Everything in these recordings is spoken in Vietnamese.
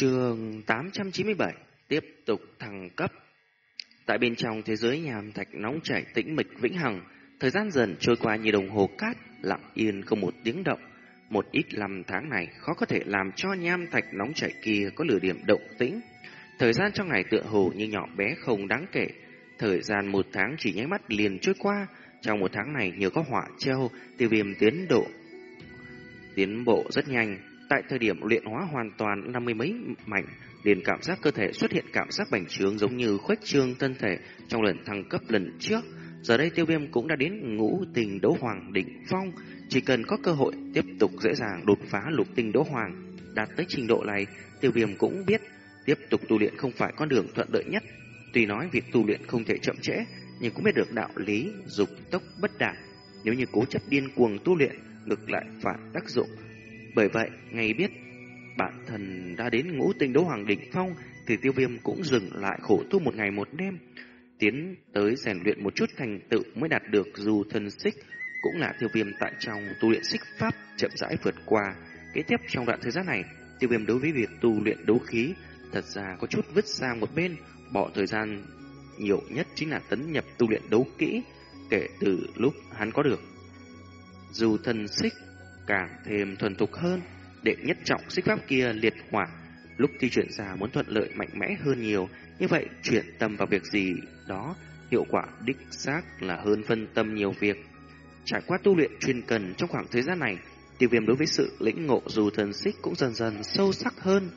Trường 897 tiếp tục thăng cấp. Tại bên trong thế giới nhàm thạch nóng chảy tĩnh mịch vĩnh hằng, thời gian dần trôi qua như đồng hồ cát, lặng yên không một tiếng động. Một ít năm tháng này khó có thể làm cho nham thạch nóng chảy kia có lửa điểm động tĩnh. Thời gian trong ngày tựa hồ như nhỏ bé không đáng kể. Thời gian một tháng chỉ nháy mắt liền trôi qua. Trong một tháng này nhờ có họa treo tiêu viêm tiến độ. Tiến bộ rất nhanh. Tại thời điểm luyện hóa hoàn toàn năm mươi mấy mảnh, liền cảm giác cơ thể xuất hiện cảm giác bành trướng giống như khuếch trương thân thể trong lần thăng cấp lần trước. Giờ đây tiêu viêm cũng đã đến ngũ tình đấu hoàng đỉnh phong, chỉ cần có cơ hội tiếp tục dễ dàng đột phá lục tinh đấu hoàng. Đạt tới trình độ này, tiêu viêm cũng biết tiếp tục tu luyện không phải con đường thuận lợi nhất. Tuy nói việc tu luyện không thể chậm trễ, nhưng cũng biết được đạo lý dục tốc bất đạt. Nếu như cố chấp điên cuồng tu luyện, ngược lại phản tác dụng. Bởi vậy, ngày biết bản thân đã đến ngũ tinh đấu hoàng đỉnh phong, thì tiêu viêm cũng dừng lại khổ tu một ngày một đêm, tiến tới rèn luyện một chút thành tựu mới đạt được dù thân xích cũng là tiêu viêm tại trong tu luyện xích pháp chậm rãi vượt qua. Kế tiếp trong đoạn thời gian này, tiêu viêm đối với việc tu luyện đấu khí thật ra có chút vứt sang một bên, bỏ thời gian nhiều nhất chính là tấn nhập tu luyện đấu kỹ kể từ lúc hắn có được. Dù thân xích càng thêm thuần thục hơn, đệ nhất trọng xích pháp kia liệt hỏa lúc thi chuyển ra muốn thuận lợi mạnh mẽ hơn nhiều, như vậy chuyển tâm vào việc gì đó, hiệu quả đích xác là hơn phân tâm nhiều việc. Trải qua tu luyện chuyên cần trong khoảng thời gian này, tiêu viêm đối với sự lĩnh ngộ dù thần xích cũng dần dần sâu sắc hơn.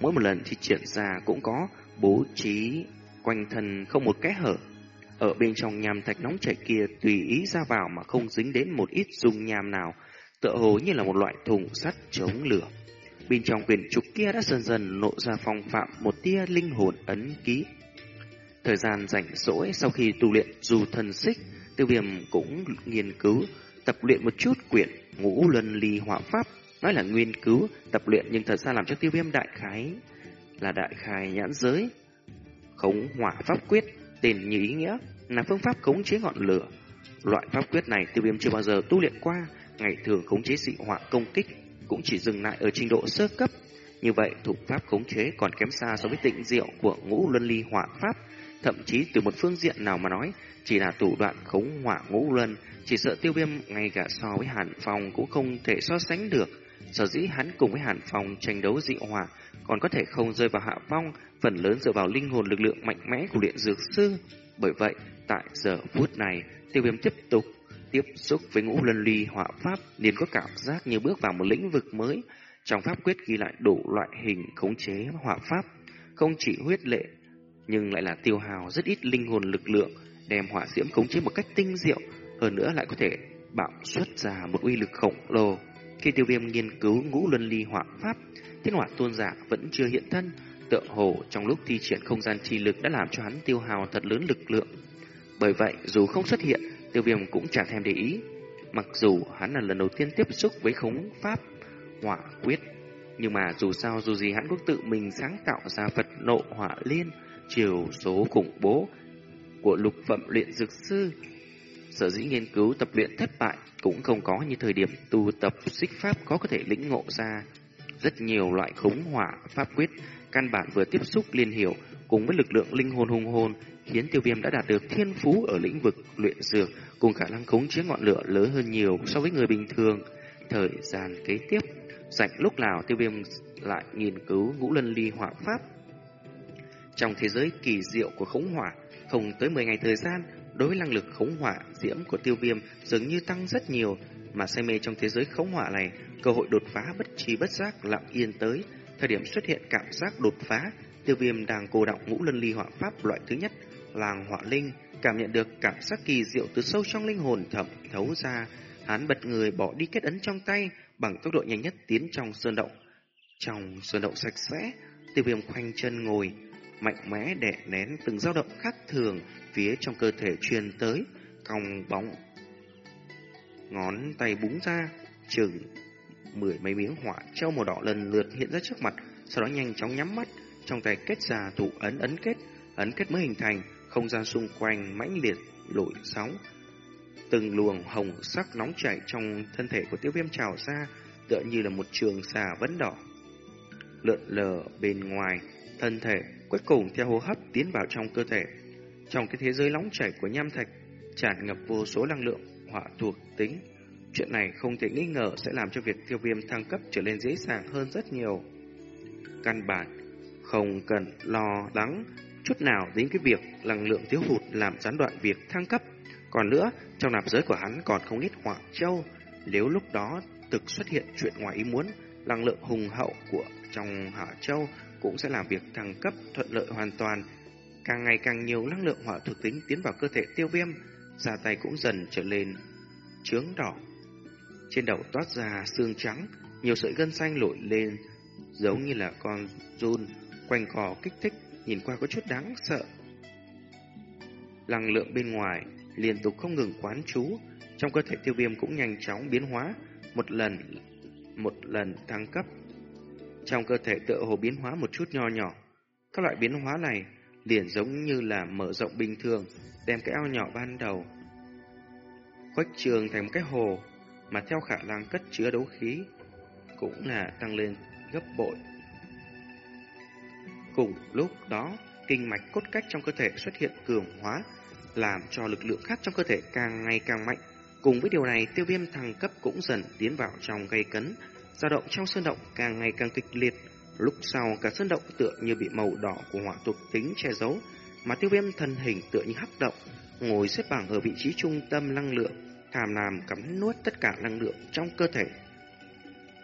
Mỗi một lần thi triển ra cũng có bố trí quanh thân không một kẽ hở. Ở bên trong nham thạch nóng chảy kia tùy ý ra vào mà không dính đến một ít dung nham nào, tựa hồ như là một loại thùng sắt chống lửa. Bên trong quyển trục kia đã dần dần lộ ra phong phạm một tia linh hồn ấn ký. Thời gian rảnh rỗi sau khi tu luyện dù thần xích, tiêu viêm cũng nghiên cứu, tập luyện một chút quyển ngũ luân ly hỏa pháp. Nói là nghiên cứu, tập luyện nhưng thật ra làm cho tiêu viêm đại khái là đại khai nhãn giới. Khống hỏa pháp quyết, tên như ý nghĩa, là phương pháp khống chế ngọn lửa. Loại pháp quyết này tiêu viêm chưa bao giờ tu luyện qua, ngày thường khống chế dị hỏa công kích cũng chỉ dừng lại ở trình độ sơ cấp. Như vậy, thủ pháp khống chế còn kém xa so với tịnh diệu của ngũ luân ly hỏa pháp. Thậm chí từ một phương diện nào mà nói, chỉ là thủ đoạn khống hỏa ngũ luân, chỉ sợ tiêu viêm ngay cả so với Hàn Phong cũng không thể so sánh được. Sở dĩ hắn cùng với Hàn Phong tranh đấu dị hỏa, còn có thể không rơi vào hạ phong, phần lớn dựa vào linh hồn lực lượng mạnh mẽ của luyện dược sư. Bởi vậy, tại giờ phút này, tiêu viêm tiếp tục tiếp xúc với ngũ luân ly hỏa pháp liền có cảm giác như bước vào một lĩnh vực mới. Trong pháp quyết ghi lại đủ loại hình khống chế hỏa pháp, không chỉ huyết lệ, nhưng lại là tiêu hào rất ít linh hồn lực lượng, đem hỏa diễm khống chế một cách tinh diệu, hơn nữa lại có thể bạo xuất ra một uy lực khổng lồ. Khi tiêu viêm nghiên cứu ngũ luân ly hỏa pháp, thiên hỏa tôn giả vẫn chưa hiện thân, tựa hồ trong lúc thi triển không gian chi lực đã làm cho hắn tiêu hào thật lớn lực lượng. Bởi vậy, dù không xuất hiện, Tiêu viêm cũng chẳng thèm để ý. Mặc dù hắn là lần đầu tiên tiếp xúc với khống pháp hỏa quyết, nhưng mà dù sao dù gì hắn cũng tự mình sáng tạo ra Phật nộ hỏa liên, chiều số khủng bố của lục phẩm luyện dược sư. Sở dĩ nghiên cứu tập luyện thất bại cũng không có như thời điểm tu tập xích pháp có có thể lĩnh ngộ ra. Rất nhiều loại khống hỏa pháp quyết, căn bản vừa tiếp xúc liên hiểu cùng với lực lượng linh hồn hùng hồn khiến tiêu viêm đã đạt được thiên phú ở lĩnh vực luyện dược cùng khả năng khống chế ngọn lửa lớn hơn nhiều so với người bình thường. Thời gian kế tiếp, rảnh lúc nào tiêu viêm lại nghiên cứu ngũ lân ly hỏa pháp. Trong thế giới kỳ diệu của khống hỏa, không tới 10 ngày thời gian, đối với năng lực khống hỏa diễm của tiêu viêm dường như tăng rất nhiều, mà say mê trong thế giới khống hỏa này, cơ hội đột phá bất trí bất giác lặng yên tới. Thời điểm xuất hiện cảm giác đột phá, tiêu viêm đang cô động ngũ lân ly hỏa pháp loại thứ nhất, làng họa linh, cảm nhận được cảm giác kỳ diệu từ sâu trong linh hồn thẩm thấu ra. Hắn bật người bỏ đi kết ấn trong tay, bằng tốc độ nhanh nhất tiến trong sơn động. Trong sơn động sạch sẽ, tiêu viêm khoanh chân ngồi, mạnh mẽ đè nén từng dao động khác thường phía trong cơ thể truyền tới, cong bóng. Ngón tay búng ra, chừng mười mấy miếng hỏa treo màu đỏ lần lượt hiện ra trước mặt, sau đó nhanh chóng nhắm mắt, trong tay kết ra thủ ấn ấn kết, ấn kết mới hình thành, không gian xung quanh mãnh liệt lội sóng. Từng luồng hồng sắc nóng chảy trong thân thể của tiêu viêm trào ra, tựa như là một trường xà vấn đỏ. lượn lờ bên ngoài thân thể, cuối cùng theo hô hấp tiến vào trong cơ thể. Trong cái thế giới nóng chảy của nham thạch, tràn ngập vô số năng lượng hỏa thuộc tính. Chuyện này không thể nghi ngờ sẽ làm cho việc tiêu viêm thăng cấp trở nên dễ dàng hơn rất nhiều. Căn bản, không cần lo lắng chút nào đến cái việc năng lượng thiếu hụt làm gián đoạn việc thăng cấp. Còn nữa, trong nạp giới của hắn còn không ít hỏa châu. Nếu lúc đó thực xuất hiện chuyện ngoài ý muốn, năng lượng hùng hậu của trong hỏa châu cũng sẽ làm việc thăng cấp thuận lợi hoàn toàn. Càng ngày càng nhiều năng lượng hỏa thuộc tính tiến vào cơ thể tiêu viêm, da tay cũng dần trở lên trướng đỏ. Trên đầu toát ra xương trắng, nhiều sợi gân xanh nổi lên, giống như là con run quanh cò kích thích, nhìn qua có chút đáng sợ. Năng lượng bên ngoài liên tục không ngừng quán trú, trong cơ thể tiêu viêm cũng nhanh chóng biến hóa, một lần một lần thăng cấp. Trong cơ thể tựa hồ biến hóa một chút nho nhỏ. Các loại biến hóa này liền giống như là mở rộng bình thường, đem cái ao nhỏ ban đầu khuếch trường thành một cái hồ mà theo khả năng cất chứa đấu khí cũng là tăng lên gấp bội. Cùng lúc đó, kinh mạch cốt cách trong cơ thể xuất hiện cường hóa, làm cho lực lượng khác trong cơ thể càng ngày càng mạnh. Cùng với điều này, tiêu viêm thăng cấp cũng dần tiến vào trong gây cấn, dao động trong sơn động càng ngày càng kịch liệt. Lúc sau cả sơn động tựa như bị màu đỏ của hỏa thuộc tính che giấu, mà tiêu viêm thân hình tựa như hắc động, ngồi xếp bằng ở vị trí trung tâm năng lượng, tham làm cắm nuốt tất cả năng lượng trong cơ thể.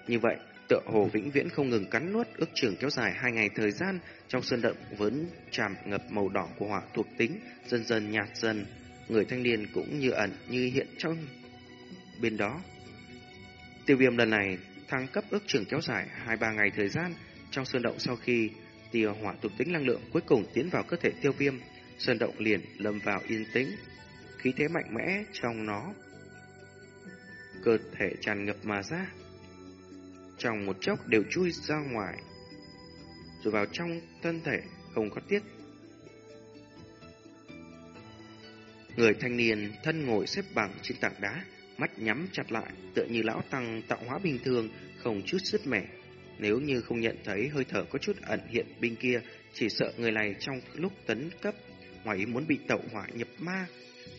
Như vậy, tựa hồ vĩnh viễn không ngừng cắn nuốt, ước trường kéo dài hai ngày thời gian, trong sơn động vẫn tràn ngập màu đỏ của hỏa thuộc tính, dần dần nhạt dần. Người thanh niên cũng như ẩn như hiện trong bên đó. Tiêu viêm lần này thăng cấp ước trường kéo dài hai ba ngày thời gian trong sơn động sau khi tia hỏa thuộc tính năng lượng cuối cùng tiến vào cơ thể tiêu viêm, sơn động liền lâm vào yên tĩnh, khí thế mạnh mẽ trong nó. Cơ thể tràn ngập mà ra, trong một chốc đều chui ra ngoài, rồi vào trong thân thể không có tiết Người thanh niên thân ngồi xếp bằng trên tảng đá, mắt nhắm chặt lại, tựa như lão tăng tạo hóa bình thường, không chút sứt mẻ. Nếu như không nhận thấy hơi thở có chút ẩn hiện bên kia, chỉ sợ người này trong lúc tấn cấp, ngoài ý muốn bị tẩu hỏa nhập ma.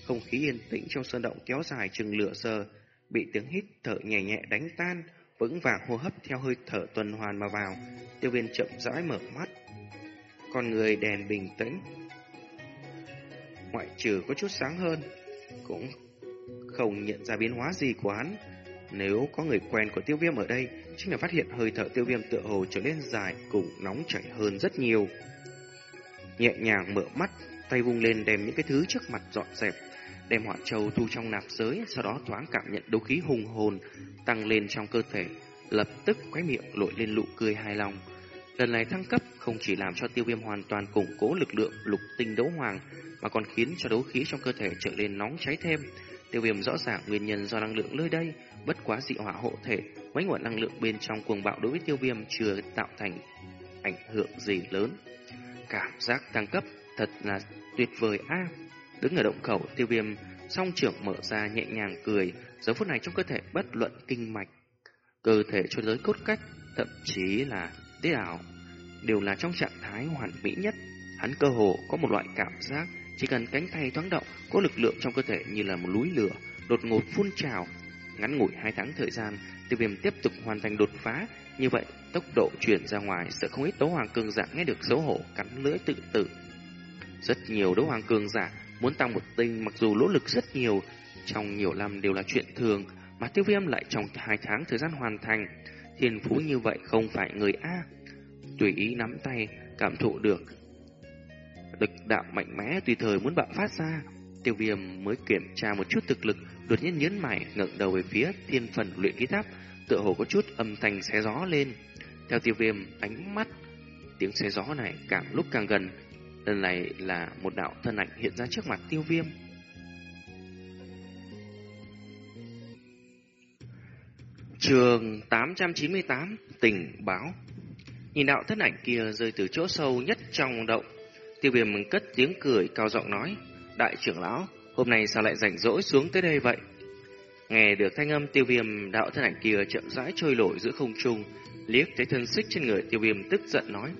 Không khí yên tĩnh trong sơn động kéo dài chừng lửa giờ, bị tiếng hít thở nhẹ nhẹ đánh tan, vững vàng hô hấp theo hơi thở tuần hoàn mà vào. Tiêu viêm chậm rãi mở mắt. Con người đèn bình tĩnh. Ngoại trừ có chút sáng hơn, cũng không nhận ra biến hóa gì của hắn. Nếu có người quen của tiêu viêm ở đây, chính là phát hiện hơi thở tiêu viêm tựa hồ trở nên dài cùng nóng chảy hơn rất nhiều. Nhẹ nhàng mở mắt, tay vung lên đem những cái thứ trước mặt dọn dẹp, đem hỏa châu thu trong nạp giới, sau đó thoáng cảm nhận đấu khí hùng hồn tăng lên trong cơ thể, lập tức khóe miệng lội lên nụ cười hài lòng. Lần này thăng cấp không chỉ làm cho tiêu viêm hoàn toàn củng cố lực lượng lục tinh đấu hoàng, mà còn khiến cho đấu khí trong cơ thể trở nên nóng cháy thêm. Tiêu viêm rõ ràng nguyên nhân do năng lượng nơi đây, bất quá dị hỏa hộ thể, mấy nguồn năng lượng bên trong cuồng bạo đối với tiêu viêm chưa tạo thành ảnh hưởng gì lớn. Cảm giác tăng cấp thật là tuyệt vời a. Đứng ở động khẩu, tiêu viêm song trưởng mở ra nhẹ nhàng cười, giờ phút này trong cơ thể bất luận kinh mạch, cơ thể cho tới cốt cách, thậm chí là tế ảo, đều là trong trạng thái hoàn mỹ nhất. Hắn cơ hồ có một loại cảm giác, chỉ cần cánh tay thoáng động, có lực lượng trong cơ thể như là một núi lửa, đột ngột phun trào. Ngắn ngủi hai tháng thời gian, tiêu viêm tiếp tục hoàn thành đột phá, như vậy tốc độ chuyển ra ngoài sợ không ít đấu hoàng cường giả nghe được dấu hổ cắn lưỡi tự tử. Rất nhiều đấu hoàng cường giả muốn tăng một tinh mặc dù nỗ lực rất nhiều, trong nhiều năm đều là chuyện thường, mà tiêu viêm lại trong hai tháng thời gian hoàn thành. Thiên phú như vậy không phải người A. Tùy ý nắm tay, cảm thụ được. Lực đạo mạnh mẽ tùy thời muốn bạo phát ra. Tiêu viêm mới kiểm tra một chút thực lực, đột nhiên nhấn mày ngẩng đầu về phía thiên phần luyện khí tháp, tựa hồ có chút âm thanh xé gió lên. Theo tiêu viêm ánh mắt, tiếng xé gió này càng lúc càng gần. Lần này là một đạo thân ảnh hiện ra trước mặt tiêu viêm. Trường 898 Tình báo Nhìn đạo thân ảnh kia rơi từ chỗ sâu nhất trong động, Tiêu viêm cất tiếng cười cao giọng nói, Đại trưởng lão, Hôm nay sao lại rảnh rỗi xuống tới đây vậy Nghe được thanh âm tiêu viêm, đạo thân ảnh kia chậm rãi trôi nổi giữa không trung, liếc thấy thân xích trên người tiêu viêm tức giận nói.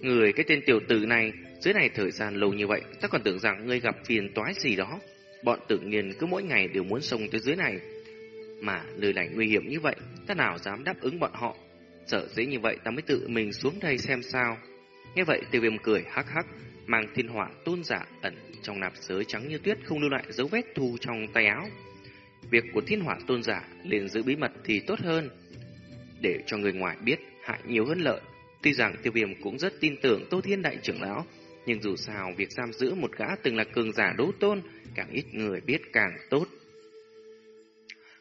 Người cái tên tiểu tử này, dưới này thời gian lâu như vậy, ta còn tưởng rằng ngươi gặp phiền toái gì đó. Bọn tự nhiên cứ mỗi ngày đều muốn xông tới dưới này. Mà lời này nguy hiểm như vậy, ta nào dám đáp ứng bọn họ. Sợ dễ như vậy ta mới tự mình xuống đây xem sao. Nghe vậy tiêu viêm cười hắc hắc, mang thiên hỏa tôn giả ẩn trong nạp giới trắng như tuyết không lưu lại dấu vết thu trong tay áo. Việc của thiên hỏa tôn giả liền giữ bí mật thì tốt hơn. Để cho người ngoài biết hại nhiều hơn lợi. Tuy rằng tiêu viêm cũng rất tin tưởng Tô Thiên Đại trưởng lão, nhưng dù sao việc giam giữ một gã từng là cường giả đấu tôn, càng ít người biết càng tốt.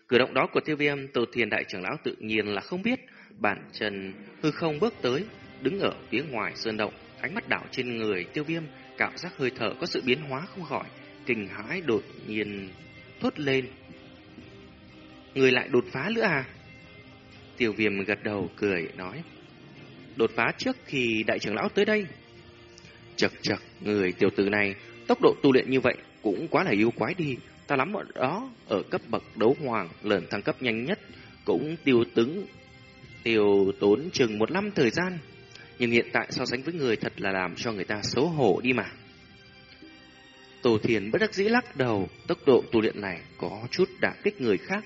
Cử động đó của tiêu viêm, Tô Thiên Đại trưởng lão tự nhiên là không biết, bản chân hư không bước tới, đứng ở phía ngoài sơn động, ánh mắt đảo trên người tiêu viêm, cảm giác hơi thở có sự biến hóa không khỏi, kinh hãi đột nhiên thốt lên. Người lại đột phá nữa à? Tiêu viêm gật đầu cười nói. Đột phá trước khi đại trưởng lão tới đây. Chật chật, người tiểu tử này, tốc độ tu luyện như vậy cũng quá là yêu quái đi. Ta lắm bọn đó, ở cấp bậc đấu hoàng, lần thăng cấp nhanh nhất, cũng tiêu tứng, tiêu tốn chừng một năm thời gian. Nhưng hiện tại so sánh với người thật là làm cho người ta xấu hổ đi mà. Tổ thiền bất đắc dĩ lắc đầu, tốc độ tu luyện này có chút đả kích người khác.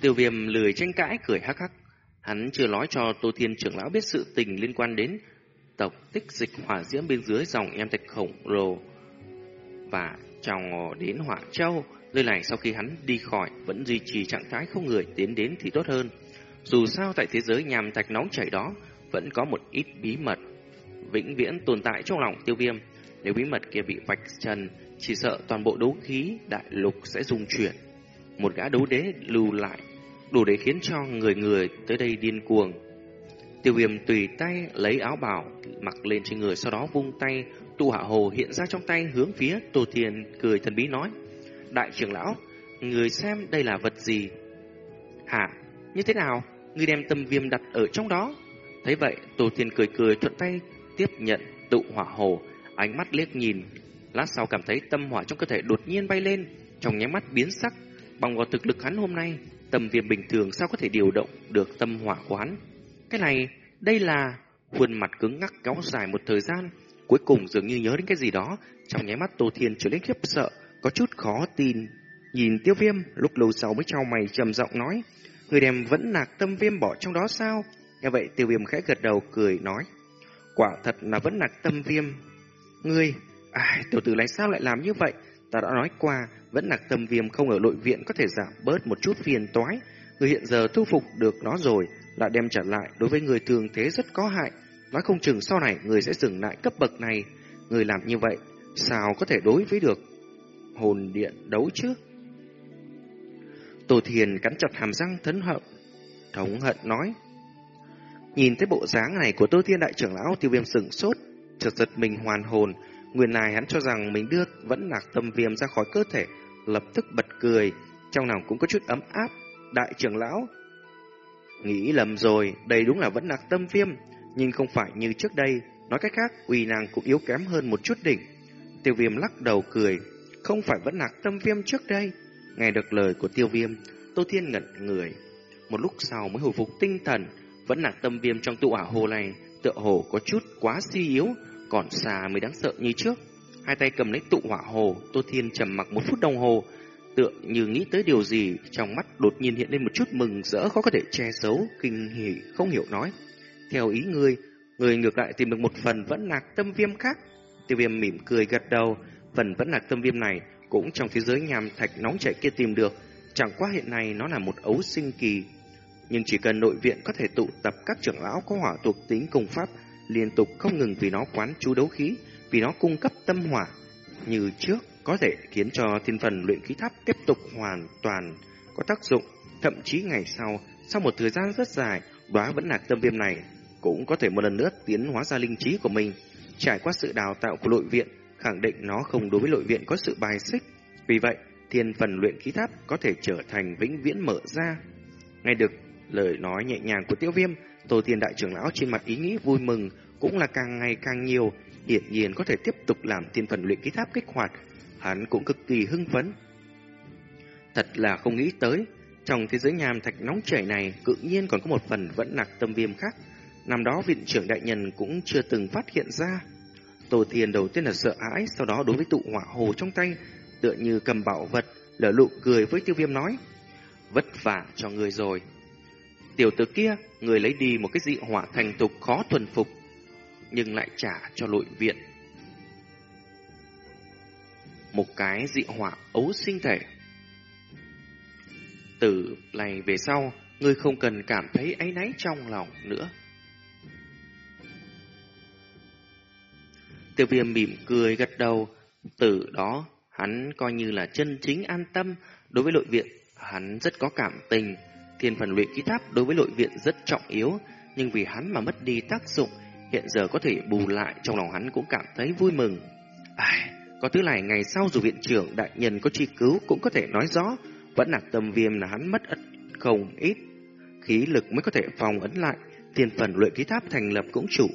Tiêu viêm lười tranh cãi cười hắc hắc. Hắn chưa nói cho Tô Thiên trưởng lão biết sự tình liên quan đến tộc tích dịch hỏa diễm bên dưới dòng em thạch khổng lồ và trong đến hỏa châu. Nơi này sau khi hắn đi khỏi vẫn duy trì trạng thái không người tiến đến thì tốt hơn. Dù sao tại thế giới nhàm thạch nóng chảy đó vẫn có một ít bí mật vĩnh viễn tồn tại trong lòng tiêu viêm. Nếu bí mật kia bị vạch trần, chỉ sợ toàn bộ đấu khí đại lục sẽ dung chuyển. Một gã đấu đế lưu lại, đủ để khiến cho người người tới đây điên cuồng. Tiêu viêm tùy tay lấy áo bào mặc lên trên người sau đó vung tay tu hạ hồ hiện ra trong tay hướng phía Tô Thiên cười thần bí nói Đại trưởng lão, người xem đây là vật gì? Hả? Như thế nào? Người đem tâm viêm đặt ở trong đó? Thấy vậy, Tô Thiên cười cười thuận tay tiếp nhận tụ hỏa hồ, ánh mắt liếc nhìn. Lát sau cảm thấy tâm hỏa trong cơ thể đột nhiên bay lên, trong nháy mắt biến sắc. Bằng vào thực lực hắn hôm nay, tâm viêm bình thường sao có thể điều động được tâm hỏa quán? Cái này, đây là... Khuôn mặt cứng ngắc kéo dài một thời gian, cuối cùng dường như nhớ đến cái gì đó, trong nháy mắt Tô Thiên trở nên khiếp sợ, có chút khó tin. Nhìn tiêu viêm, lúc lâu sau mới trao mày trầm giọng nói, người đem vẫn nạc tâm viêm bỏ trong đó sao? Nghe vậy tiêu viêm khẽ gật đầu cười nói, quả thật là vẫn nạc tâm viêm. Ngươi, ai, tiểu tử này sao lại làm như vậy? Ta đã nói qua, vẫn nạc tâm viêm không ở nội viện có thể giảm bớt một chút phiền toái. Người hiện giờ thu phục được nó rồi, lại đem trả lại đối với người thường thế rất có hại. Nói không chừng sau này người sẽ dừng lại cấp bậc này. Người làm như vậy, sao có thể đối với được hồn điện đấu chứ? Tổ thiền cắn chặt hàm răng thấn hận, thống hận nói. Nhìn thấy bộ dáng này của Tô Thiên Đại trưởng lão tiêu viêm sừng sốt, chợt giật mình hoàn hồn. Nguyên này hắn cho rằng mình đưa vẫn lạc tâm viêm ra khỏi cơ thể, lập tức bật cười, trong lòng cũng có chút ấm áp. Đại trưởng lão, nghĩ lầm rồi, đây đúng là vẫn lạc tâm viêm, nhưng không phải như trước đây. Nói cách khác, uy năng cũng yếu kém hơn một chút đỉnh. Tiêu viêm lắc đầu cười, không phải vẫn lạc tâm viêm trước đây. Nghe được lời của tiêu viêm, Tô Thiên ngẩn người. Một lúc sau mới hồi phục tinh thần, vẫn lạc tâm viêm trong tụ ảo hồ này, tựa hồ có chút quá suy yếu, còn xa mới đáng sợ như trước. Hai tay cầm lấy tụ hỏa hồ, Tô Thiên trầm mặc một phút đồng hồ, tựa như nghĩ tới điều gì, trong mắt đột nhiên hiện lên một chút mừng rỡ khó có thể che giấu, kinh hỉ không hiểu nói. Theo ý ngươi, người ngược lại tìm được một phần vẫn lạc tâm viêm khác. Tiêu viêm mỉm cười gật đầu, phần vẫn lạc tâm viêm này cũng trong thế giới nham thạch nóng chảy kia tìm được, chẳng qua hiện nay nó là một ấu sinh kỳ. Nhưng chỉ cần nội viện có thể tụ tập các trưởng lão có hỏa thuộc tính công pháp liên tục không ngừng vì nó quán chú đấu khí, vì nó cung cấp tâm hỏa như trước có thể khiến cho thiên phần luyện khí tháp tiếp tục hoàn toàn có tác dụng. Thậm chí ngày sau, sau một thời gian rất dài, đóa vẫn lạc tâm viêm này cũng có thể một lần nữa tiến hóa ra linh trí của mình. Trải qua sự đào tạo của nội viện, khẳng định nó không đối với nội viện có sự bài xích. Vì vậy, thiên phần luyện khí tháp có thể trở thành vĩnh viễn mở ra. Nghe được lời nói nhẹ nhàng của tiêu viêm, Tổ tiên đại trưởng lão trên mặt ý nghĩ vui mừng cũng là càng ngày càng nhiều, hiển nhiên có thể tiếp tục làm thiên phần luyện khí tháp kích hoạt. Hắn cũng cực kỳ hưng phấn. Thật là không nghĩ tới, Trong thế giới nham thạch nóng chảy này, tự nhiên còn có một phần vẫn nặc tâm viêm khác. Năm đó viện trưởng đại nhân cũng chưa từng phát hiện ra. Tổ Thiên đầu tiên là sợ hãi, sau đó đối với tụ hỏa hồ trong tay, tựa như cầm bảo vật, lở lụ cười với tiêu viêm nói. Vất vả cho người rồi. Tiểu tử kia, người lấy đi một cái dị hỏa thành tục khó thuần phục, nhưng lại trả cho nội viện. Một cái dị hỏa ấu sinh thể. Từ này về sau, ngươi không cần cảm thấy áy náy trong lòng nữa. Tiêu viêm mỉm cười gật đầu, từ đó hắn coi như là chân chính an tâm đối với nội viện, hắn rất có cảm tình. Thiên phần luyện ký tháp đối với nội viện rất trọng yếu, nhưng vì hắn mà mất đi tác dụng, hiện giờ có thể bù lại trong lòng hắn cũng cảm thấy vui mừng. Ai, có thứ này ngày sau dù viện trưởng đại nhân có truy cứu cũng có thể nói rõ, vẫn là tâm viêm là hắn mất ít không ít. Khí lực mới có thể phòng ấn lại, tiền phần luyện ký tháp thành lập cũng chủ.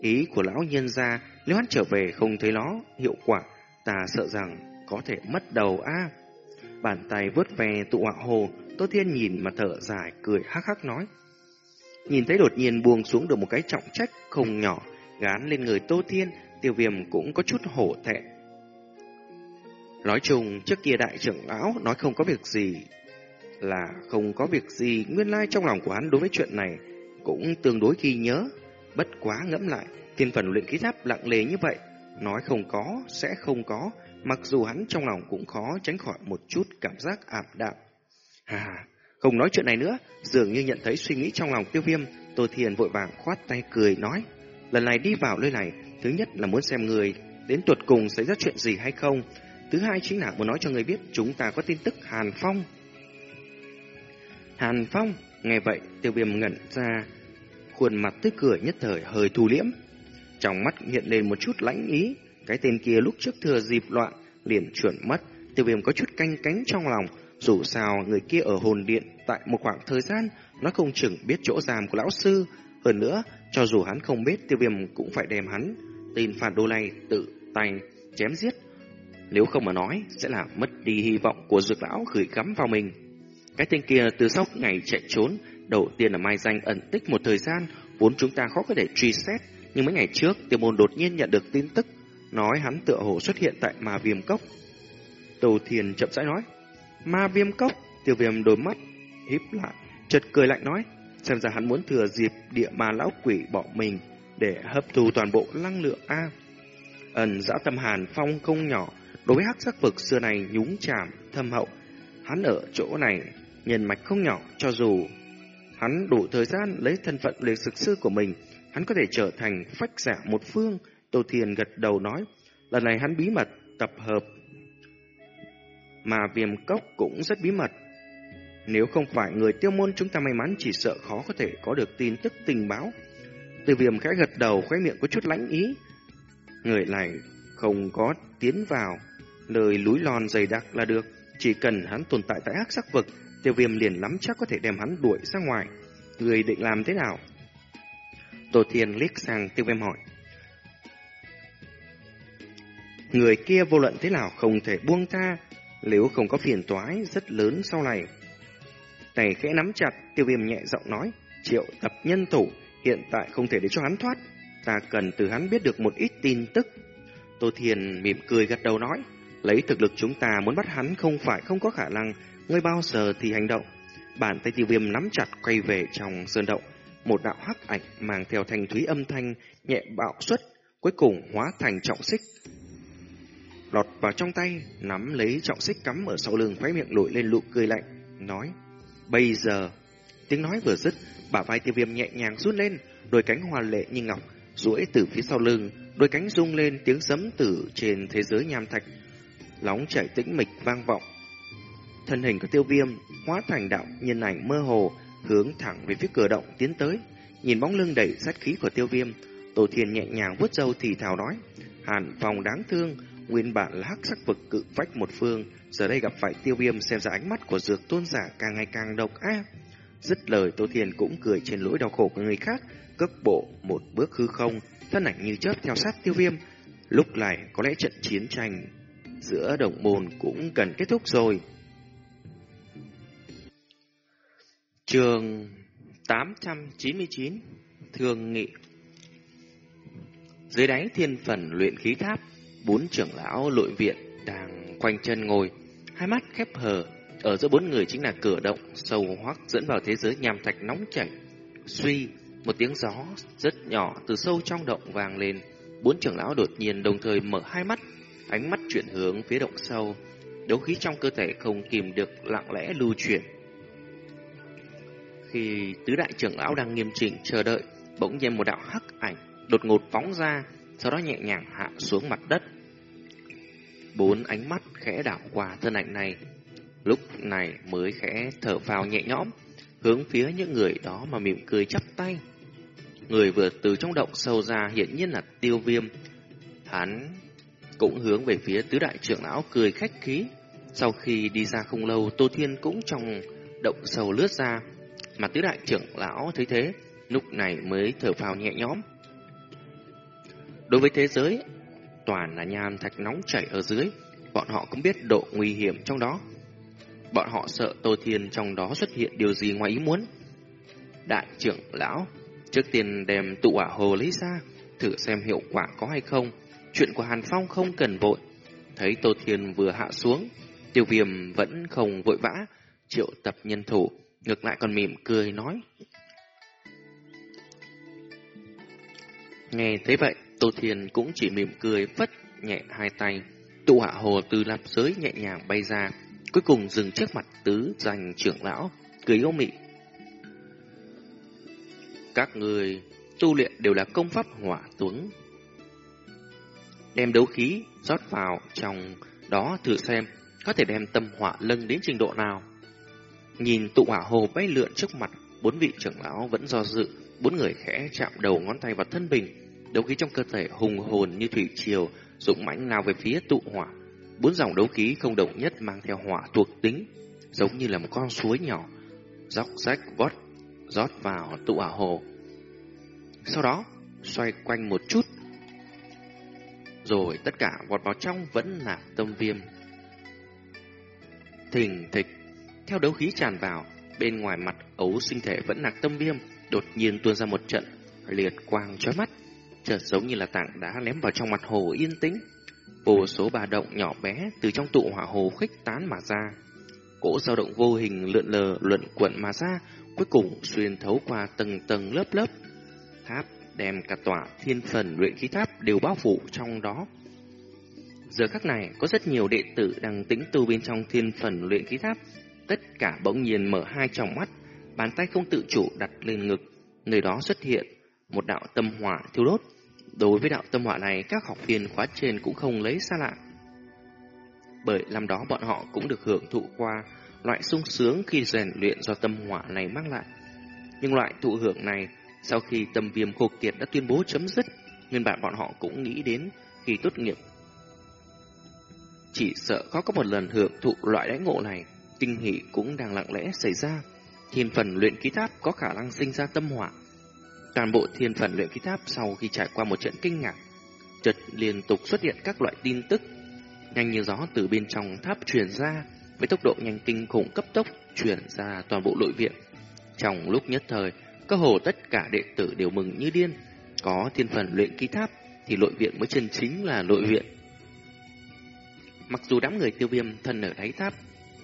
Ý của lão nhân ra, nếu hắn trở về không thấy nó hiệu quả, ta sợ rằng có thể mất đầu a. Bàn tay vớt về tụ họa hồ, Tô Thiên nhìn mà thở dài, cười hắc hắc nói. Nhìn thấy đột nhiên buông xuống được một cái trọng trách không nhỏ, gán lên người Tô Thiên, tiêu viêm cũng có chút hổ thẹn. Nói chung, trước kia đại trưởng lão nói không có việc gì là không có việc gì, nguyên lai trong lòng của hắn đối với chuyện này cũng tương đối ghi nhớ. Bất quá ngẫm lại, thiên phần luyện khí tháp lặng lề như vậy, nói không có, sẽ không có, mặc dù hắn trong lòng cũng khó tránh khỏi một chút cảm giác ảm đạm. Hà, không nói chuyện này nữa, dường như nhận thấy suy nghĩ trong lòng tiêu viêm, Tô Thiền vội vàng khoát tay cười nói, lần này đi vào nơi này, thứ nhất là muốn xem người đến tuột cùng xảy ra chuyện gì hay không, thứ hai chính là muốn nói cho người biết chúng ta có tin tức Hàn Phong. Hàn Phong, nghe vậy, tiêu viêm ngẩn ra, khuôn mặt tươi cười nhất thời hơi thu liễm. Trong mắt hiện lên một chút lãnh ý, cái tên kia lúc trước thừa dịp loạn, liền chuẩn mất, tiêu viêm có chút canh cánh trong lòng, dù sao người kia ở hồn điện tại một khoảng thời gian, nó không chừng biết chỗ giam của lão sư, hơn nữa, cho dù hắn không biết tiêu viêm cũng phải đem hắn, tin phản đô này tự tay chém giết. Nếu không mà nói, sẽ làm mất đi hy vọng của dược lão gửi gắm vào mình. Cái tên kia từ sau ngày chạy trốn, đầu tiên là mai danh ẩn tích một thời gian, vốn chúng ta khó có thể truy xét, nhưng mấy ngày trước, tiêu môn đột nhiên nhận được tin tức, nói hắn tựa hồ xuất hiện tại mà viêm cốc. Tô Thiền chậm rãi nói, ma viêm cốc, tiêu viêm đôi mắt, híp lại, chợt cười lạnh nói, xem ra hắn muốn thừa dịp địa ma lão quỷ bỏ mình để hấp thu toàn bộ năng lượng A. Ẩn dã tâm hàn phong không nhỏ, đối với hắc sắc vực xưa này nhúng chàm, thâm hậu. Hắn ở chỗ này, nhân mạch không nhỏ, cho dù hắn đủ thời gian lấy thân phận liệt sực sư của mình, hắn có thể trở thành phách giả một phương. Tô Thiền gật đầu nói, lần này hắn bí mật tập hợp, mà viêm cốc cũng rất bí mật. Nếu không phải người tiêu môn chúng ta may mắn chỉ sợ khó có thể có được tin tức tình báo. Từ viêm khẽ gật đầu khóe miệng có chút lãnh ý. Người này không có tiến vào, lời núi lòn dày đặc là được. Chỉ cần hắn tồn tại tại hắc sắc vực, tiêu viêm liền lắm chắc có thể đem hắn đuổi ra ngoài. Người định làm thế nào? Tô Thiên liếc sang tiêu viêm hỏi. Người kia vô luận thế nào không thể buông tha, nếu không có phiền toái rất lớn sau này. Tay khẽ nắm chặt, tiêu viêm nhẹ giọng nói, triệu tập nhân thủ, hiện tại không thể để cho hắn thoát. Ta cần từ hắn biết được một ít tin tức. Tô Thiền mỉm cười gật đầu nói, lấy thực lực chúng ta muốn bắt hắn không phải không có khả năng, ngươi bao giờ thì hành động. Bàn tay tiêu viêm nắm chặt quay về trong sơn động, một đạo hắc ảnh mang theo thanh thúy âm thanh nhẹ bạo xuất, cuối cùng hóa thành trọng xích. Lọt vào trong tay, nắm lấy trọng xích cắm ở sau lưng khóe miệng nổi lên nụ cười lạnh, nói, bây giờ, tiếng nói vừa dứt, bả vai tiêu viêm nhẹ nhàng rút lên, đôi cánh hoa lệ như ngọc, duỗi từ phía sau lưng, đôi cánh rung lên tiếng sấm từ trên thế giới nham thạch, lóng chảy tĩnh mịch vang vọng. Thân hình của tiêu viêm hóa thành đạo nhân ảnh mơ hồ, hướng thẳng về phía cửa động tiến tới. Nhìn bóng lưng đầy sát khí của tiêu viêm, Tổ Thiên nhẹ nhàng vuốt râu thì thào nói, Hàn phòng đáng thương, nguyên bản là hắc sắc vực cự vách một phương, giờ đây gặp phải tiêu viêm xem ra ánh mắt của dược tôn giả càng ngày càng độc ác. Dứt lời Tô thiền cũng cười trên lỗi đau khổ của người khác, cất bộ một bước hư không, thân ảnh như chớp theo sát tiêu viêm. Lúc này có lẽ trận chiến tranh giữa đồng môn cũng cần kết thúc rồi. Trường 899 thường Nghị Dưới đáy thiên phần luyện khí tháp Bốn trưởng lão nội viện đang quanh chân ngồi Hai mắt khép hờ. Ở giữa bốn người chính là cửa động Sâu hoắc dẫn vào thế giới nham thạch nóng chảy. Suy Một tiếng gió rất nhỏ từ sâu trong động vang lên. Bốn trưởng lão đột nhiên đồng thời mở hai mắt Ánh mắt chuyển hướng phía động sâu. Đấu khí trong cơ thể không kìm được lặng lẽ lưu chuyển. Khi tứ đại trưởng lão đang nghiêm chỉnh chờ đợi, bỗng nhiên một đạo hắc ảnh đột ngột phóng ra, sau đó nhẹ nhàng hạ xuống mặt đất. Bốn ánh mắt khẽ đảo qua thân ảnh này, lúc này mới khẽ thở phào nhẹ nhõm, hướng phía những người đó mà mỉm cười chắp tay. Người vừa từ trong động sâu ra hiển nhiên là tiêu viêm. Hắn cũng hướng về phía tứ đại trưởng lão cười khách khí. Sau khi đi ra không lâu, Tô Thiên cũng trong động sâu lướt ra, mà tứ đại trưởng lão thấy thế, lúc này mới thở phào nhẹ nhõm. Đối với thế giới, toàn là nham thạch nóng chảy ở dưới, bọn họ cũng biết độ nguy hiểm trong đó. Bọn họ sợ Tô Thiên trong đó xuất hiện điều gì ngoài ý muốn. Đại trưởng lão, trước tiên đem tụ hỏa hồ lấy ra, thử xem hiệu quả có hay không. Chuyện của Hàn Phong không cần vội. Thấy Tô Thiên vừa hạ xuống, tiêu viêm vẫn không vội vã, triệu tập nhân thủ, ngược lại còn mỉm cười nói. Nghe thấy vậy, Tô Thiền cũng chỉ mỉm cười vất nhẹ hai tay. Tụ hạ hồ từ lạp giới nhẹ nhàng bay ra, cuối cùng dừng trước mặt tứ danh trưởng lão, cười yêu mị. Các người tu luyện đều là công pháp hỏa tuấn. Đem đấu khí rót vào trong đó thử xem có thể đem tâm hỏa lâng đến trình độ nào. Nhìn tụ hỏa hồ bay lượn trước mặt, bốn vị trưởng lão vẫn do dự, bốn người khẽ chạm đầu ngón tay vào thân bình, đấu khí trong cơ thể hùng hồn như thủy triều, dũng mãnh lao về phía tụ hỏa. Bốn dòng đấu khí không đồng nhất mang theo hỏa thuộc tính, giống như là một con suối nhỏ, dọc rách vót rót vào tụ hỏa hồ. Sau đó, xoay quanh một chút, rồi tất cả vọt vào trong vẫn là tâm viêm. Thình thịch theo đấu khí tràn vào, bên ngoài mặt ấu sinh thể vẫn là tâm viêm, đột nhiên tuôn ra một trận liệt quang chói mắt, chợt giống như là tảng đá ném vào trong mặt hồ yên tĩnh. Vô số bà động nhỏ bé từ trong tụ hỏa hồ khích tán mà ra. Cỗ dao động vô hình lượn lờ luận quẩn mà ra, cuối cùng xuyên thấu qua tầng tầng lớp lớp. Tháp đem cả tòa thiên phần luyện khí tháp đều bao phủ trong đó. Giờ khắc này, có rất nhiều đệ tử đang tĩnh tu bên trong thiên phần luyện khí tháp, Tất cả bỗng nhiên mở hai tròng mắt, bàn tay không tự chủ đặt lên ngực. Nơi đó xuất hiện một đạo tâm hỏa thiêu đốt. Đối với đạo tâm hỏa này, các học viên khóa trên cũng không lấy xa lạ. Bởi làm đó bọn họ cũng được hưởng thụ qua loại sung sướng khi rèn luyện do tâm hỏa này mang lại. Nhưng loại thụ hưởng này, sau khi tâm viêm khô kiệt đã tuyên bố chấm dứt, nguyên bản bọn họ cũng nghĩ đến khi tốt nghiệp. Chỉ sợ có có một lần hưởng thụ loại đãi ngộ này, kinh hỷ cũng đang lặng lẽ xảy ra. Thiên phần luyện ký tháp có khả năng sinh ra tâm hỏa. Toàn bộ thiên phần luyện khí tháp sau khi trải qua một trận kinh ngạc, chợt liên tục xuất hiện các loại tin tức, nhanh như gió từ bên trong tháp truyền ra, với tốc độ nhanh kinh khủng cấp tốc truyền ra toàn bộ nội viện. Trong lúc nhất thời, cơ hồ tất cả đệ tử đều mừng như điên. Có thiên phần luyện khí tháp thì nội viện mới chân chính là nội viện. Mặc dù đám người tiêu viêm thân ở đáy tháp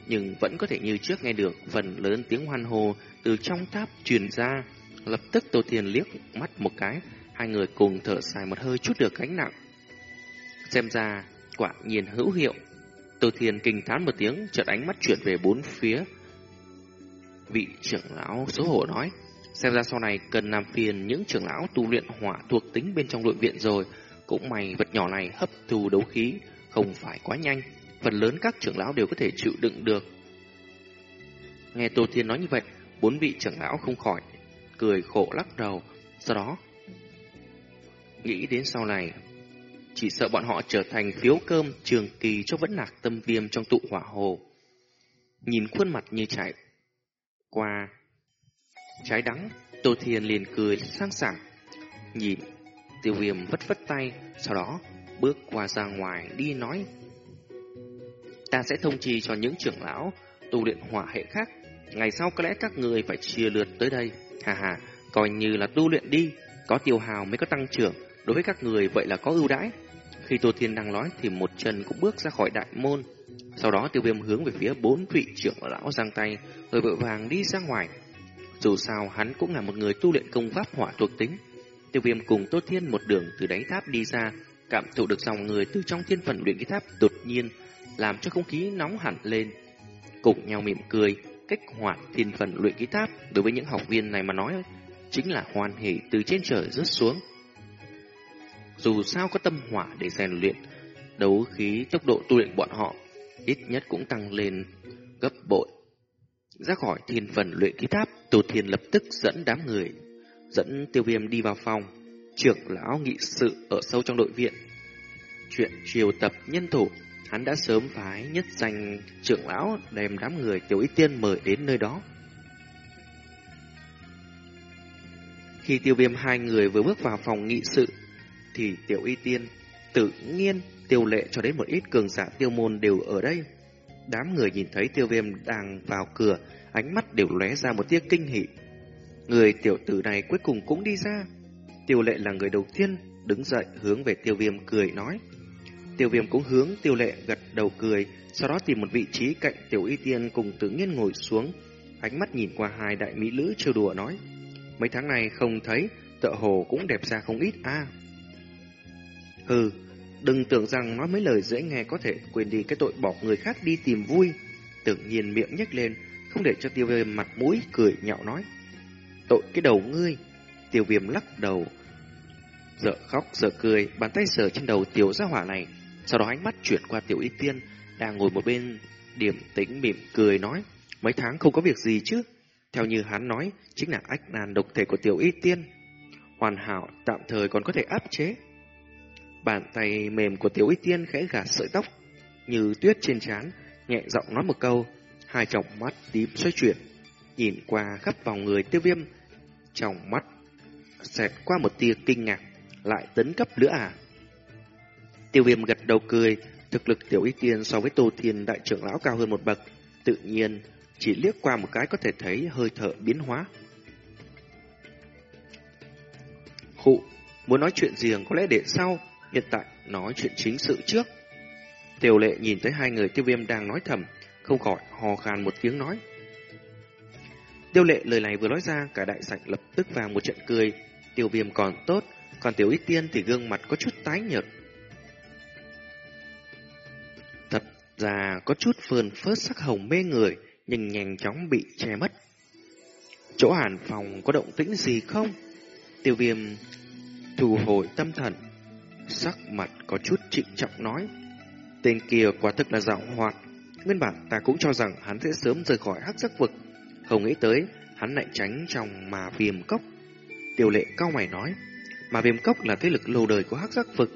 nhưng vẫn có thể như trước nghe được phần lớn tiếng hoan hô từ trong tháp truyền ra. Lập tức Tô Thiên liếc mắt một cái, hai người cùng thở dài một hơi chút được gánh nặng. Xem ra, quả nhiên hữu hiệu. Tô Thiên kinh thán một tiếng, chợt ánh mắt chuyển về bốn phía. Vị trưởng lão xấu hổ nói, xem ra sau này cần làm phiền những trưởng lão tu luyện hỏa thuộc tính bên trong đội viện rồi. Cũng may vật nhỏ này hấp thu đấu khí, không phải quá nhanh phần lớn các trưởng lão đều có thể chịu đựng được. Nghe Tô Thiên nói như vậy, bốn vị trưởng lão không khỏi cười khổ lắc đầu, sau đó nghĩ đến sau này, chỉ sợ bọn họ trở thành phiếu cơm trường kỳ cho vẫn nạc tâm viêm trong tụ hỏa hồ. Nhìn khuôn mặt như chạy qua trái đắng, Tô Thiên liền cười sang sảng, nhìn tiêu viêm vất vất tay, sau đó bước qua ra ngoài đi nói Ta sẽ thông trì cho những trưởng lão tu luyện hỏa hệ khác Ngày sau có lẽ các người phải chia lượt tới đây. Hà hà, coi như là tu luyện đi, có tiêu hào mới có tăng trưởng, đối với các người vậy là có ưu đãi. Khi Tô Thiên đang nói thì một chân cũng bước ra khỏi đại môn. Sau đó tiêu viêm hướng về phía bốn vị trưởng lão giang tay, rồi vội vàng đi ra ngoài. Dù sao hắn cũng là một người tu luyện công pháp hỏa thuộc tính. Tiêu viêm cùng Tô Thiên một đường từ đáy tháp đi ra, cảm thụ được dòng người từ trong thiên phần luyện khí tháp đột nhiên, làm cho không khí nóng hẳn lên. Cùng nhau mỉm cười, cách hoạt thiên phần luyện ký tháp đối với những học viên này mà nói chính là hoàn hỷ từ trên trời rớt xuống. Dù sao có tâm hỏa để rèn luyện, đấu khí tốc độ tu luyện bọn họ ít nhất cũng tăng lên gấp bội. Ra khỏi thiên phần luyện ký tháp, Tô Thiên lập tức dẫn đám người, dẫn tiêu viêm đi vào phòng. Trưởng lão nghị sự ở sâu trong đội viện. Chuyện triều tập nhân thủ, hắn đã sớm phái nhất danh trưởng lão đem đám người tiểu y tiên mời đến nơi đó. Khi tiêu viêm hai người vừa bước vào phòng nghị sự, thì tiểu y tiên tự nhiên tiêu lệ cho đến một ít cường giả tiêu môn đều ở đây. Đám người nhìn thấy tiêu viêm đang vào cửa, ánh mắt đều lóe ra một tia kinh hỉ. Người tiểu tử này cuối cùng cũng đi ra. Tiêu lệ là người đầu tiên đứng dậy hướng về tiêu viêm cười nói. Tiêu viêm cũng hướng tiêu lệ gật đầu cười, sau đó tìm một vị trí cạnh tiểu y tiên cùng tự nhiên ngồi xuống. Ánh mắt nhìn qua hai đại mỹ nữ trêu đùa nói. Mấy tháng này không thấy, tợ hồ cũng đẹp ra không ít a Hừ, đừng tưởng rằng nói mấy lời dễ nghe có thể quên đi cái tội bỏ người khác đi tìm vui. Tự nhiên miệng nhếch lên, không để cho tiêu viêm mặt mũi cười nhạo nói. Tội cái đầu ngươi. Tiêu viêm lắc đầu, dở khóc dở cười, bàn tay sờ trên đầu tiểu gia hỏa này. Sau đó ánh mắt chuyển qua tiểu y tiên, đang ngồi một bên, điểm tĩnh mỉm cười nói, mấy tháng không có việc gì chứ. Theo như hắn nói, chính là ách nan độc thể của tiểu y tiên. Hoàn hảo, tạm thời còn có thể áp chế. Bàn tay mềm của tiểu y tiên khẽ gạt sợi tóc, như tuyết trên trán, nhẹ giọng nói một câu, hai tròng mắt tím xoay chuyển, nhìn qua khắp vòng người tiêu viêm, trong mắt xẹt qua một tia kinh ngạc, lại tấn cấp nữa à? Tiêu viêm gật đầu cười, thực lực tiểu y tiên so với tô thiên đại trưởng lão cao hơn một bậc, tự nhiên chỉ liếc qua một cái có thể thấy hơi thở biến hóa. Khụ, muốn nói chuyện riêng có lẽ để sau, hiện tại nói chuyện chính sự trước. Tiểu lệ nhìn thấy hai người tiêu viêm đang nói thầm, không khỏi hò khan một tiếng nói. Tiêu lệ lời này vừa nói ra, cả đại sảnh lập tức vàng một trận cười. Tiêu viêm còn tốt, còn tiểu ít tiên thì gương mặt có chút tái nhợt. Ra có chút phơn phớt sắc hồng mê người, nhưng nhanh chóng bị che mất. Chỗ hàn phòng có động tĩnh gì không? Tiêu viêm thu hồi tâm thần, sắc mặt có chút trịnh trọng nói. Tên kia quả thực là dạo hoạt. Nguyên bản ta cũng cho rằng hắn sẽ sớm rời khỏi hắc giác vực. Không nghĩ tới, hắn lại tránh trong mà viêm cốc. Tiêu lệ cao mày nói, mà viêm cốc là thế lực lâu đời của hắc giác vực.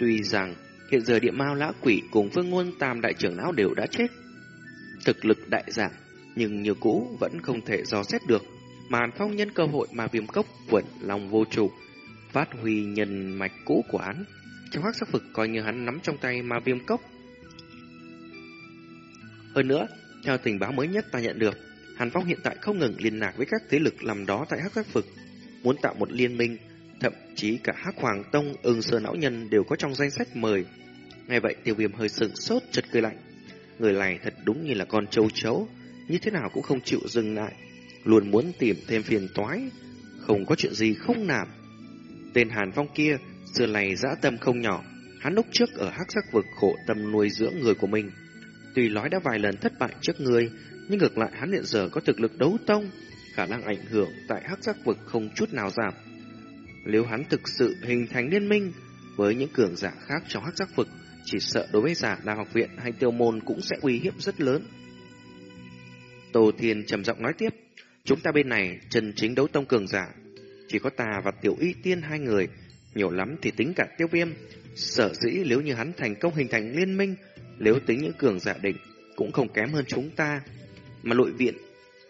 Tuy rằng hiện giờ địa mao lã quỷ cùng vương ngôn tam đại trưởng lão đều đã chết. Thực lực đại giảm, nhưng như cũ vẫn không thể dò xét được. Màn phong nhân cơ hội mà viêm cốc quẩn lòng vô chủ, phát huy nhân mạch cũ của hắn. Trong hắc sắc vực coi như hắn nắm trong tay mà viêm cốc. Hơn nữa, theo tình báo mới nhất ta nhận được, Hàn Phong hiện tại không ngừng liên lạc với các thế lực làm đó tại hắc sắc vực, muốn tạo một liên minh, thậm chí cả hắc hoàng tông ưng sơ não nhân đều có trong danh sách mời. Ngay vậy tiêu viêm hơi sừng sốt chật cười lạnh. Người này thật đúng như là con châu chấu, như thế nào cũng không chịu dừng lại, luôn muốn tìm thêm phiền toái, không có chuyện gì không làm. Tên Hàn Phong kia, xưa này dã tâm không nhỏ, hắn lúc trước ở hắc sắc vực khổ tâm nuôi dưỡng người của mình. Tuy nói đã vài lần thất bại trước người, nhưng ngược lại hắn hiện giờ có thực lực đấu tông, khả năng ảnh hưởng tại hắc sắc vực không chút nào giảm. Nếu hắn thực sự hình thành liên minh với những cường giả khác trong hắc giác vực, chỉ sợ đối với giả Nam học viện hay tiêu môn cũng sẽ uy hiếp rất lớn. Tô Thiên trầm giọng nói tiếp, chúng ta bên này chân chính đấu tông cường giả, chỉ có ta và tiểu y tiên hai người, nhiều lắm thì tính cả tiêu viêm. Sở dĩ nếu như hắn thành công hình thành liên minh, nếu tính những cường giả đỉnh, cũng không kém hơn chúng ta. Mà nội viện,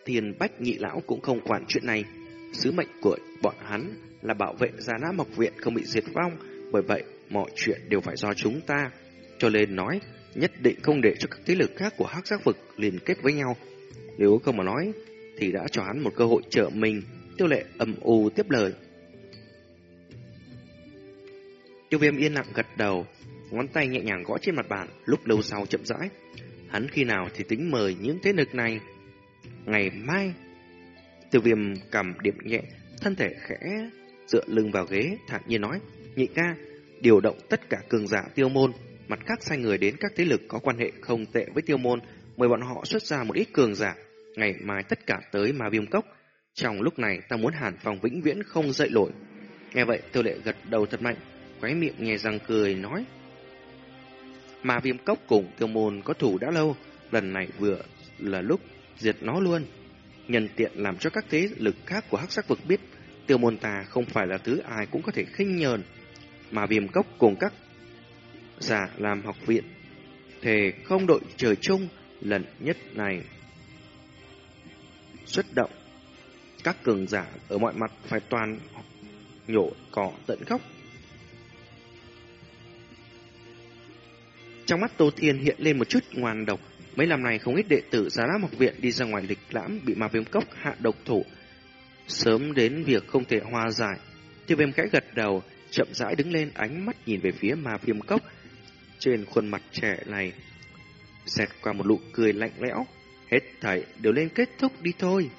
thiền bách nhị lão cũng không quản chuyện này. Sứ mệnh của bọn hắn là bảo vệ Già nã mộc viện không bị diệt vong, bởi vậy mọi chuyện đều phải do chúng ta. Cho nên nói, nhất định không để cho các thế lực khác của hắc giác vực liên kết với nhau. Nếu không mà nói, thì đã cho hắn một cơ hội trợ mình. Tiêu lệ âm u tiếp lời. Tiêu viêm yên lặng gật đầu, ngón tay nhẹ nhàng gõ trên mặt bàn, lúc lâu sau chậm rãi. Hắn khi nào thì tính mời những thế lực này. Ngày mai, tiêu viêm cầm điểm nhẹ, thân thể khẽ, dựa lưng vào ghế, thản nhiên nói, nhị ca, điều động tất cả cường giả tiêu môn, mặt khác sai người đến các thế lực có quan hệ không tệ với tiêu môn, mời bọn họ xuất ra một ít cường giả, ngày mai tất cả tới mà viêm cốc. Trong lúc này ta muốn hàn phòng vĩnh viễn không dậy nổi. Nghe vậy tiêu lệ gật đầu thật mạnh, khóe miệng nhè răng cười nói. Mà viêm cốc cùng tiêu môn có thủ đã lâu, lần này vừa là lúc diệt nó luôn. Nhân tiện làm cho các thế lực khác của hắc sắc vực biết tiêu môn ta không phải là thứ ai cũng có thể khinh nhờn. Mà viêm cốc cùng các giả làm học viện, thề không đội trời chung lần nhất này xuất động, các cường giả ở mọi mặt phải toàn nhổ cỏ tận gốc Trong mắt Tô Thiên hiện lên một chút ngoan độc. Mấy năm này không ít đệ tử giá lắm học viện đi ra ngoài lịch lãm bị ma viêm cốc hạ độc thủ. Sớm đến việc không thể hòa giải. Tiêu viêm khẽ gật đầu, chậm rãi đứng lên ánh mắt nhìn về phía ma viêm cốc. Trên khuôn mặt trẻ này, xẹt qua một nụ cười lạnh lẽo. Hết thảy đều lên kết thúc đi thôi.